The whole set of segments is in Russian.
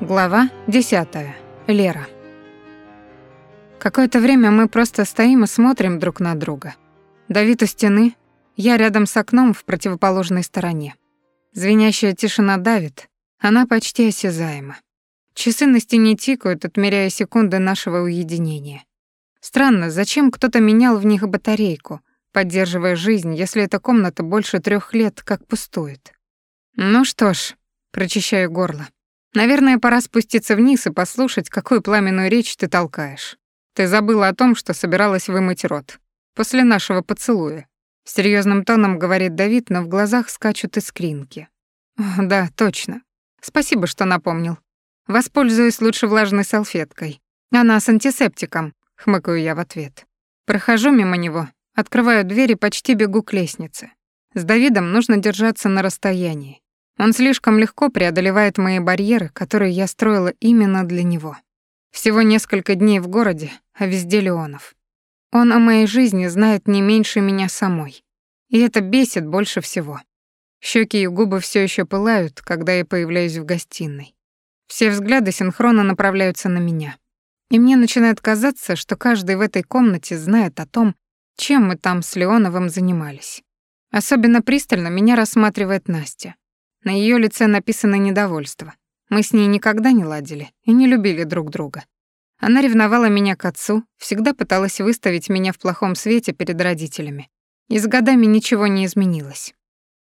Глава 10. Лера. Какое-то время мы просто стоим и смотрим друг на друга. Давид у стены, я рядом с окном в противоположной стороне. Звенящая тишина давит, она почти осязаема. Часы на стене тикают, отмеряя секунды нашего уединения. Странно, зачем кто-то менял в них батарейку, поддерживая жизнь, если эта комната больше трех лет как пустует? Ну что ж, прочищаю горло. Наверное, пора спуститься вниз и послушать, какую пламенную речь ты толкаешь. Ты забыла о том, что собиралась вымыть рот. После нашего поцелуя. Серьезным тоном говорит Давид, но в глазах скачут искринки. Да, точно. Спасибо, что напомнил. Воспользуюсь лучше влажной салфеткой. Она с антисептиком, хмыкаю я в ответ. Прохожу мимо него, открываю дверь и почти бегу к лестнице. С Давидом нужно держаться на расстоянии. Он слишком легко преодолевает мои барьеры, которые я строила именно для него. Всего несколько дней в городе, а везде Леонов. Он о моей жизни знает не меньше меня самой. И это бесит больше всего. Щеки и губы все еще пылают, когда я появляюсь в гостиной. Все взгляды синхронно направляются на меня. И мне начинает казаться, что каждый в этой комнате знает о том, чем мы там с Леоновым занимались. Особенно пристально меня рассматривает Настя. На ее лице написано недовольство. Мы с ней никогда не ладили и не любили друг друга. Она ревновала меня к отцу, всегда пыталась выставить меня в плохом свете перед родителями. И с годами ничего не изменилось.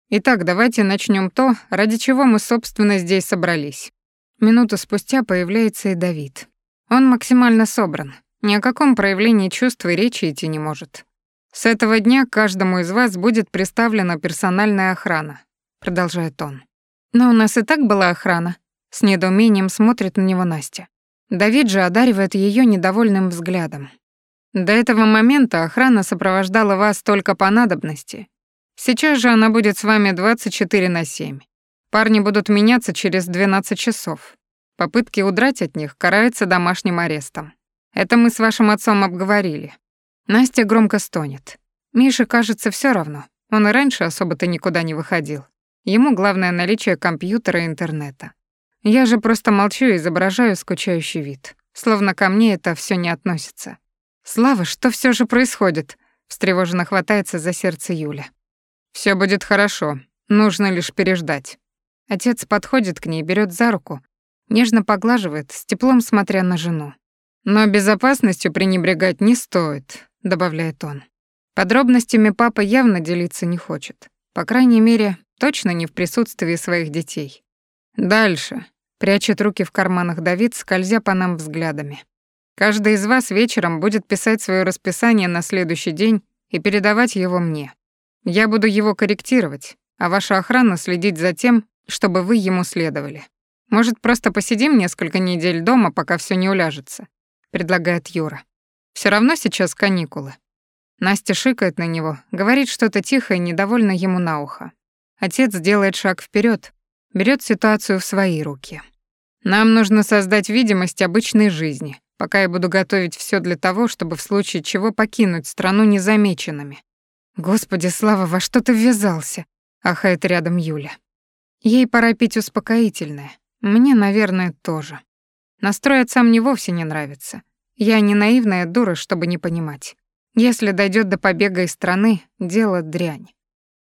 Итак, давайте начнем то, ради чего мы, собственно, здесь собрались. Минуту спустя появляется и Давид. Он максимально собран, ни о каком проявлении чувств и речи идти не может. С этого дня каждому из вас будет представлена персональная охрана, продолжает он. Но у нас и так была охрана. С недоумением смотрит на него Настя. Давид же одаривает ее недовольным взглядом. До этого момента охрана сопровождала вас только по надобности. Сейчас же она будет с вами 24 на 7. Парни будут меняться через 12 часов. Попытки удрать от них караются домашним арестом. Это мы с вашим отцом обговорили. Настя громко стонет. Мише кажется все равно. Он и раньше особо-то никуда не выходил. Ему главное наличие компьютера и интернета. Я же просто молчу и изображаю скучающий вид, словно ко мне это все не относится. «Слава, что все же происходит?» — встревоженно хватается за сердце Юля. Все будет хорошо, нужно лишь переждать». Отец подходит к ней, берет за руку, нежно поглаживает, с теплом смотря на жену. «Но безопасностью пренебрегать не стоит», — добавляет он. Подробностями папа явно делиться не хочет. По крайней мере, Точно не в присутствии своих детей. Дальше. Прячет руки в карманах Давид, скользя по нам взглядами. Каждый из вас вечером будет писать свое расписание на следующий день и передавать его мне. Я буду его корректировать, а ваша охрана следить за тем, чтобы вы ему следовали. Может, просто посидим несколько недель дома, пока все не уляжется, предлагает Юра. Все равно сейчас каникулы. Настя шикает на него, говорит что-то тихо и недовольно ему на ухо. Отец делает шаг вперед, берет ситуацию в свои руки. Нам нужно создать видимость обычной жизни, пока я буду готовить все для того, чтобы в случае чего покинуть страну незамеченными. Господи, Слава, во что ты ввязался? ахает рядом Юля. Ей пора пить успокоительное. Мне, наверное, тоже. Настрой отца мне вовсе не нравится. Я не наивная дура, чтобы не понимать. Если дойдет до побега из страны, дело дрянь.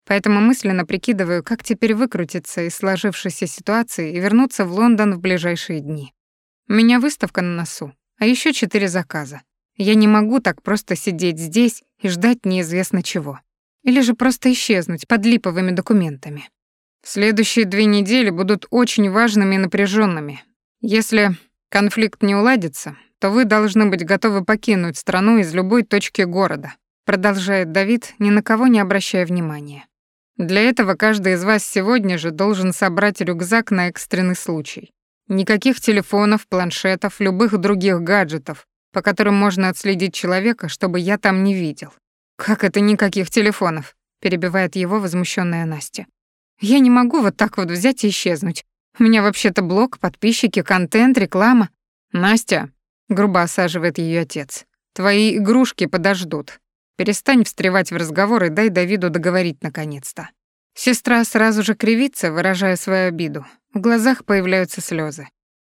Поэтому мысленно прикидываю, как теперь выкрутиться из сложившейся ситуации и вернуться в Лондон в ближайшие дни. У меня выставка на носу, а еще четыре заказа. Я не могу так просто сидеть здесь и ждать неизвестно чего. Или же просто исчезнуть под липовыми документами. Следующие две недели будут очень важными и напряженными. Если конфликт не уладится, то вы должны быть готовы покинуть страну из любой точки города, продолжает Давид, ни на кого не обращая внимания. Для этого каждый из вас сегодня же должен собрать рюкзак на экстренный случай. Никаких телефонов, планшетов, любых других гаджетов, по которым можно отследить человека, чтобы я там не видел. Как это никаких телефонов? перебивает его возмущенная Настя. Я не могу вот так вот взять и исчезнуть. У меня вообще-то блог, подписчики, контент, реклама. Настя, грубо осаживает ее отец. Твои игрушки подождут. Перестань встревать в разговор и дай Давиду договорить наконец-то. Сестра сразу же кривится, выражая свою обиду. В глазах появляются слезы.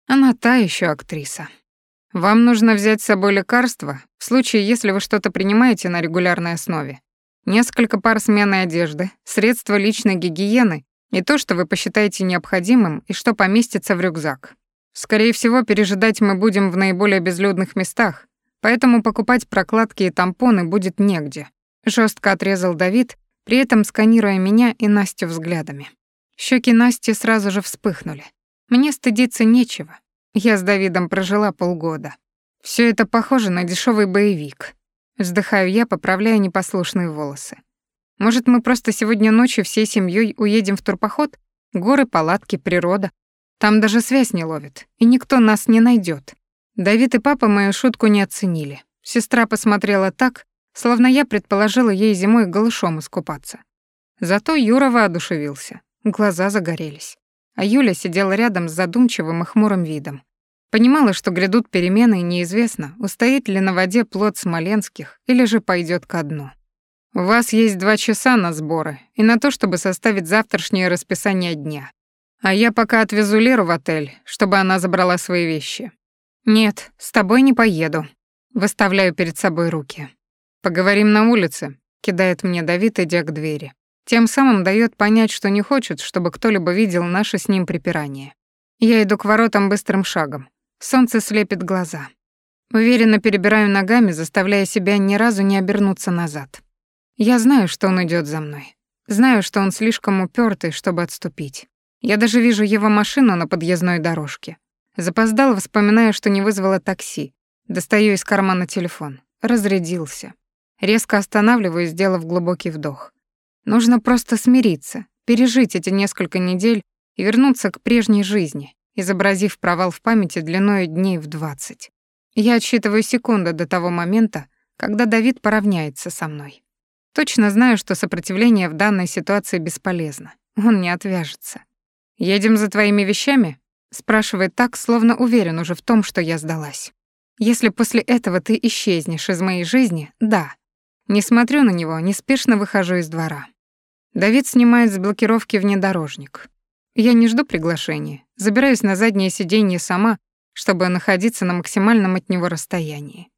Она та еще актриса. Вам нужно взять с собой лекарства в случае, если вы что-то принимаете на регулярной основе. Несколько пар сменной одежды, средства личной гигиены и то, что вы посчитаете необходимым и что поместится в рюкзак. Скорее всего, пережидать мы будем в наиболее безлюдных местах, поэтому покупать прокладки и тампоны будет негде. Жестко отрезал Давид, при этом сканируя меня и Настю взглядами. Щеки Насти сразу же вспыхнули. Мне стыдиться нечего. Я с Давидом прожила полгода. Все это похоже на дешевый боевик. Вздыхаю я, поправляя непослушные волосы. Может, мы просто сегодня ночью всей семьей уедем в турпоход? Горы, палатки, природа. Там даже связь не ловит, и никто нас не найдет. Давид и папа мою шутку не оценили. Сестра посмотрела так, словно я предположила ей зимой голышом искупаться. Зато Юра воодушевился. Глаза загорелись. А Юля сидела рядом с задумчивым и хмурым видом. Понимала, что грядут перемены, и неизвестно, устоит ли на воде плод смоленских или же пойдет ко дну. «У вас есть два часа на сборы и на то, чтобы составить завтрашнее расписание дня. А я пока отвезу Леру в отель, чтобы она забрала свои вещи. Нет, с тобой не поеду. Выставляю перед собой руки. Поговорим на улице, кидает мне Давид, идя к двери. Тем самым дает понять, что не хочет, чтобы кто-либо видел наше с ним припирание. Я иду к воротам быстрым шагом. Солнце слепит глаза. Уверенно перебираю ногами, заставляя себя ни разу не обернуться назад. Я знаю, что он идет за мной. Знаю, что он слишком упертый, чтобы отступить. Я даже вижу его машину на подъездной дорожке. Запоздал, вспоминая, что не вызвала такси. Достаю из кармана телефон. Разрядился. Резко останавливаюсь, сделав глубокий вдох. Нужно просто смириться, пережить эти несколько недель и вернуться к прежней жизни, изобразив провал в памяти длиной дней в двадцать. Я отсчитываю секунды до того момента, когда Давид поравняется со мной. Точно знаю, что сопротивление в данной ситуации бесполезно. Он не отвяжется. «Едем за твоими вещами?» Спрашивает так, словно уверен уже в том, что я сдалась. «Если после этого ты исчезнешь из моей жизни, да». Не смотрю на него, неспешно выхожу из двора. Давид снимает с блокировки внедорожник. Я не жду приглашения, забираюсь на заднее сиденье сама, чтобы находиться на максимальном от него расстоянии.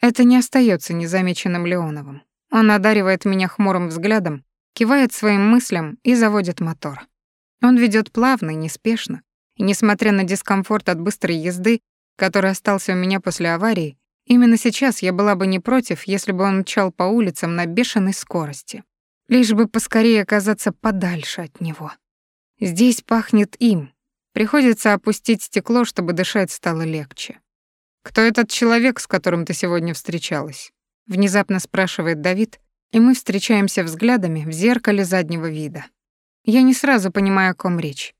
Это не остается незамеченным Леоновым. Он одаривает меня хмурым взглядом, кивает своим мыслям и заводит мотор. Он ведет плавно и неспешно, и несмотря на дискомфорт от быстрой езды, который остался у меня после аварии, именно сейчас я была бы не против, если бы он мчал по улицам на бешеной скорости. Лишь бы поскорее оказаться подальше от него. Здесь пахнет им. Приходится опустить стекло, чтобы дышать стало легче. «Кто этот человек, с которым ты сегодня встречалась?» Внезапно спрашивает Давид, и мы встречаемся взглядами в зеркале заднего вида. Я не сразу понимаю, о ком речь.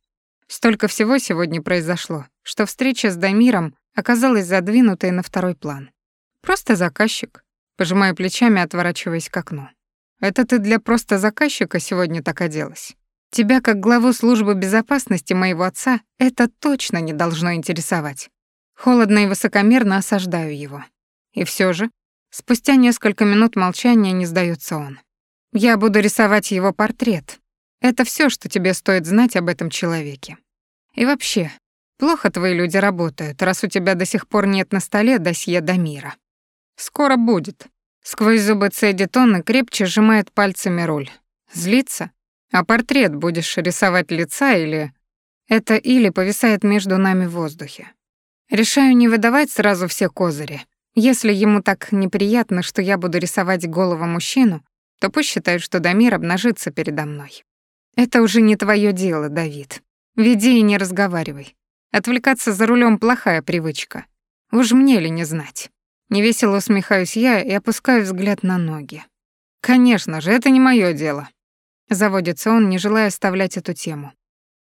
Столько всего сегодня произошло, что встреча с Дамиром оказалась задвинутой на второй план. Просто заказчик. Пожимаю плечами, отворачиваясь к окну. Это ты для просто заказчика сегодня так оделась? Тебя, как главу службы безопасности моего отца, это точно не должно интересовать. Холодно и высокомерно осаждаю его. И все же, спустя несколько минут молчания не сдается он. Я буду рисовать его портрет, это все, что тебе стоит знать об этом человеке. И вообще, плохо твои люди работают, раз у тебя до сих пор нет на столе досье до мира. Скоро будет. Сквозь зубы цедит он и крепче сжимает пальцами руль. Злится? А портрет будешь рисовать лица или... Это или повисает между нами в воздухе. Решаю не выдавать сразу все козыри. Если ему так неприятно, что я буду рисовать голову мужчину, то пусть считает, что Дамир обнажится передо мной. Это уже не твое дело, Давид. Веди и не разговаривай. Отвлекаться за рулем плохая привычка. Уж мне ли не знать. Невесело усмехаюсь я и опускаю взгляд на ноги. Конечно же, это не мое дело. Заводится он, не желая оставлять эту тему.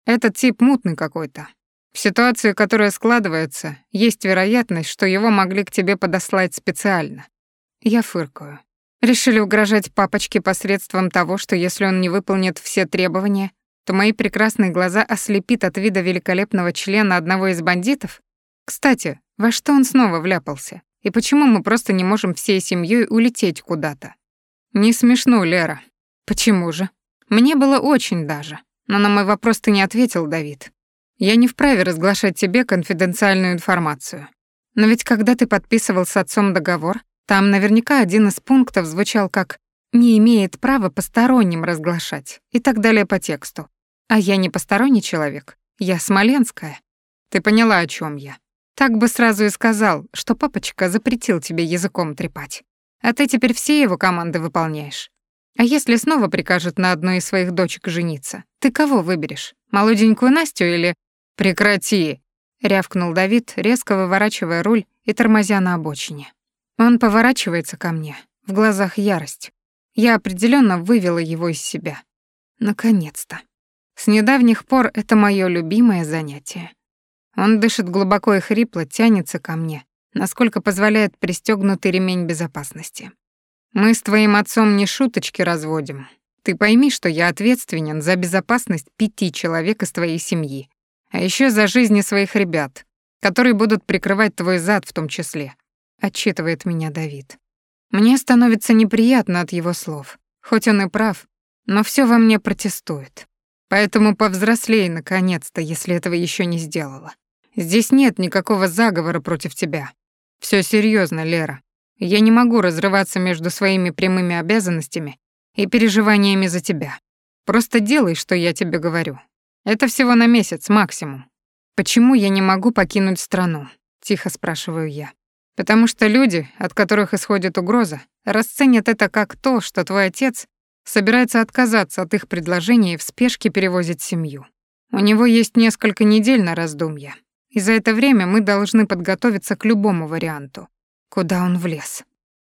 Этот тип мутный какой-то. В ситуации, которая складывается, есть вероятность, что его могли к тебе подослать специально. Я фыркаю. Решили угрожать папочке посредством того, что если он не выполнит все требования, то мои прекрасные глаза ослепит от вида великолепного члена одного из бандитов? Кстати, во что он снова вляпался? И почему мы просто не можем всей семьей улететь куда-то? Не смешно, Лера. Почему же? Мне было очень даже. Но на мой вопрос ты не ответил, Давид. Я не вправе разглашать тебе конфиденциальную информацию. Но ведь когда ты подписывал с отцом договор, там наверняка один из пунктов звучал как «не имеет права посторонним разглашать» и так далее по тексту. А я не посторонний человек, я смоленская. Ты поняла, о чем я. Так бы сразу и сказал, что папочка запретил тебе языком трепать. А ты теперь все его команды выполняешь. А если снова прикажет на одной из своих дочек жениться, ты кого выберешь? Молоденькую Настю или... Прекрати! рявкнул Давид, резко выворачивая руль и тормозя на обочине. Он поворачивается ко мне, в глазах ярость. Я определенно вывела его из себя. Наконец-то. С недавних пор это мое любимое занятие. Он дышит глубоко и хрипло, тянется ко мне, насколько позволяет пристегнутый ремень безопасности. Мы с твоим отцом не шуточки разводим. Ты пойми, что я ответственен за безопасность пяти человек из твоей семьи, а еще за жизни своих ребят, которые будут прикрывать твой зад в том числе, отчитывает меня Давид. Мне становится неприятно от его слов. Хоть он и прав, но все во мне протестует. Поэтому повзрослей наконец-то, если этого еще не сделала. Здесь нет никакого заговора против тебя. Все серьезно, Лера. Я не могу разрываться между своими прямыми обязанностями и переживаниями за тебя. Просто делай, что я тебе говорю. Это всего на месяц максимум. Почему я не могу покинуть страну? Тихо спрашиваю я. Потому что люди, от которых исходит угроза, расценят это как то, что твой отец собирается отказаться от их предложения и в спешке перевозит семью. У него есть несколько недель на раздумья, и за это время мы должны подготовиться к любому варианту. Куда он влез?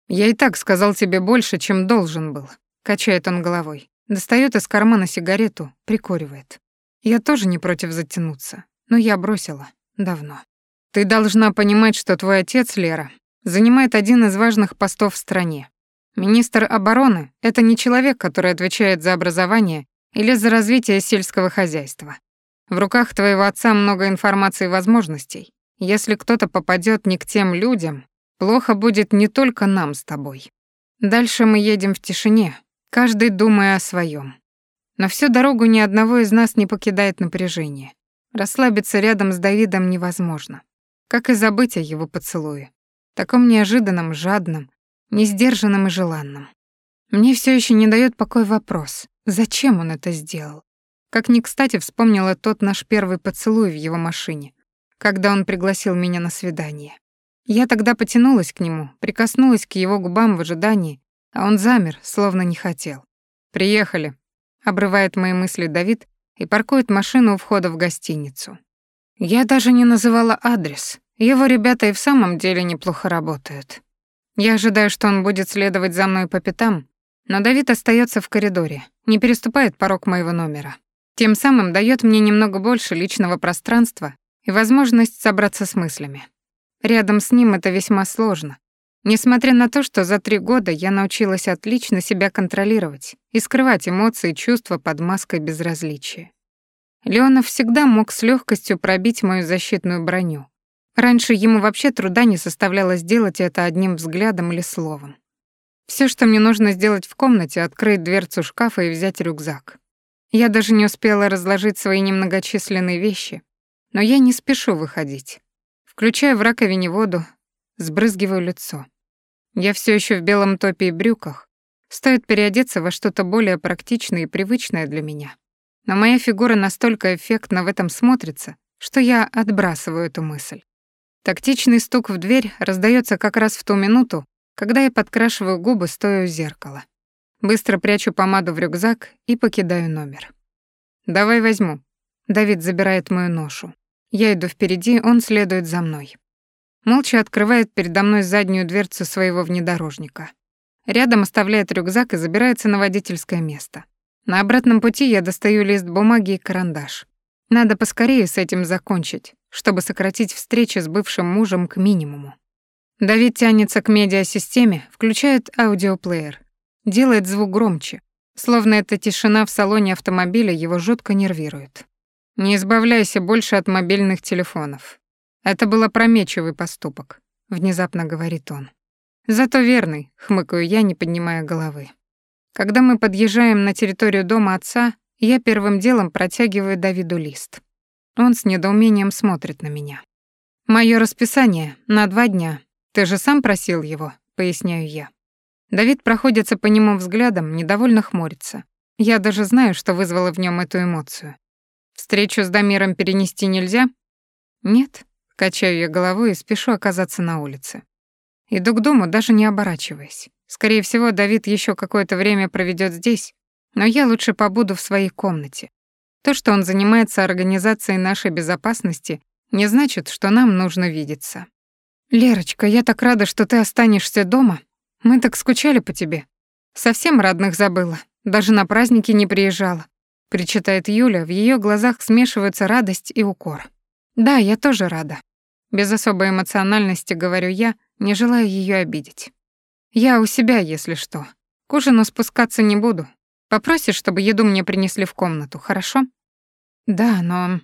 Я и так сказал тебе больше, чем должен был. Качает он головой. Достает из кармана сигарету, прикуривает. Я тоже не против затянуться, но я бросила. Давно. Ты должна понимать, что твой отец, Лера, занимает один из важных постов в стране. Министр обороны — это не человек, который отвечает за образование или за развитие сельского хозяйства. В руках твоего отца много информации и возможностей. Если кто-то попадет не к тем людям, плохо будет не только нам с тобой. Дальше мы едем в тишине, каждый думая о своем. Но всю дорогу ни одного из нас не покидает напряжение. Расслабиться рядом с Давидом невозможно. Как и забыть о его поцелуе. Таком неожиданном, жадном, несдержанном и желанном. Мне все еще не дает покой вопрос, зачем он это сделал? Как ни кстати вспомнила тот наш первый поцелуй в его машине, когда он пригласил меня на свидание. Я тогда потянулась к нему, прикоснулась к его губам в ожидании, а он замер, словно не хотел. «Приехали», — обрывает мои мысли Давид и паркует машину у входа в гостиницу. Я даже не называла адрес. Его ребята и в самом деле неплохо работают. Я ожидаю, что он будет следовать за мной по пятам, но Давид остается в коридоре, не переступает порог моего номера. Тем самым дает мне немного больше личного пространства и возможность собраться с мыслями. Рядом с ним это весьма сложно. Несмотря на то, что за три года я научилась отлично себя контролировать и скрывать эмоции и чувства под маской безразличия. Леонов всегда мог с легкостью пробить мою защитную броню. Раньше ему вообще труда не составляло сделать это одним взглядом или словом. Все, что мне нужно сделать в комнате, открыть дверцу шкафа и взять рюкзак. Я даже не успела разложить свои немногочисленные вещи, но я не спешу выходить. Включаю в раковине воду, сбрызгиваю лицо. Я все еще в белом топе и брюках. Стоит переодеться во что-то более практичное и привычное для меня. Но моя фигура настолько эффектно в этом смотрится, что я отбрасываю эту мысль. Тактичный стук в дверь раздается как раз в ту минуту, когда я подкрашиваю губы, стоя у зеркала. Быстро прячу помаду в рюкзак и покидаю номер. «Давай возьму». Давид забирает мою ношу. Я иду впереди, он следует за мной. Молча открывает передо мной заднюю дверцу своего внедорожника. Рядом оставляет рюкзак и забирается на водительское место. На обратном пути я достаю лист бумаги и карандаш. Надо поскорее с этим закончить, чтобы сократить встречи с бывшим мужем к минимуму. Давид тянется к медиасистеме, включает аудиоплеер, делает звук громче, словно эта тишина в салоне автомобиля его жутко нервирует. Не избавляйся больше от мобильных телефонов. Это был опрометчивый поступок, внезапно говорит он. Зато верный, хмыкаю я, не поднимая головы. Когда мы подъезжаем на территорию дома отца, я первым делом протягиваю Давиду лист. Он с недоумением смотрит на меня. Моё расписание на два дня. Ты же сам просил его, поясняю я. Давид проходится по нему взглядом, недовольно хмурится. Я даже знаю, что вызвало в нем эту эмоцию. Встречу с Дамиром перенести нельзя? Нет, качаю я головой и спешу оказаться на улице. Иду к дому, даже не оборачиваясь. Скорее всего, Давид еще какое-то время проведет здесь, но я лучше побуду в своей комнате. То, что он занимается организацией нашей безопасности, не значит, что нам нужно видеться. Лерочка, я так рада, что ты останешься дома. Мы так скучали по тебе. Совсем родных забыла, даже на праздники не приезжала. Причитает Юля, в ее глазах смешиваются радость и укор. Да, я тоже рада. Без особой эмоциональности говорю я, не желаю ее обидеть. Я у себя, если что. К ужину спускаться не буду. Попросишь, чтобы еду мне принесли в комнату, хорошо? Да, но...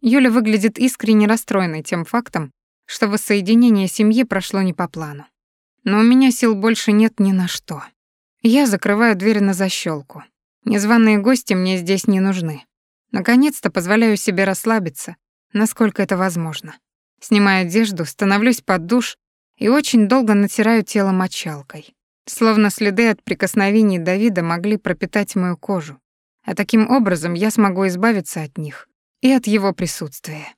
Юля выглядит искренне расстроенной тем фактом, что воссоединение семьи прошло не по плану. Но у меня сил больше нет ни на что. Я закрываю дверь на защелку. Незваные гости мне здесь не нужны. Наконец-то позволяю себе расслабиться, насколько это возможно. Снимаю одежду, становлюсь под душ и очень долго натираю тело мочалкой. Словно следы от прикосновений Давида могли пропитать мою кожу, а таким образом я смогу избавиться от них и от его присутствия.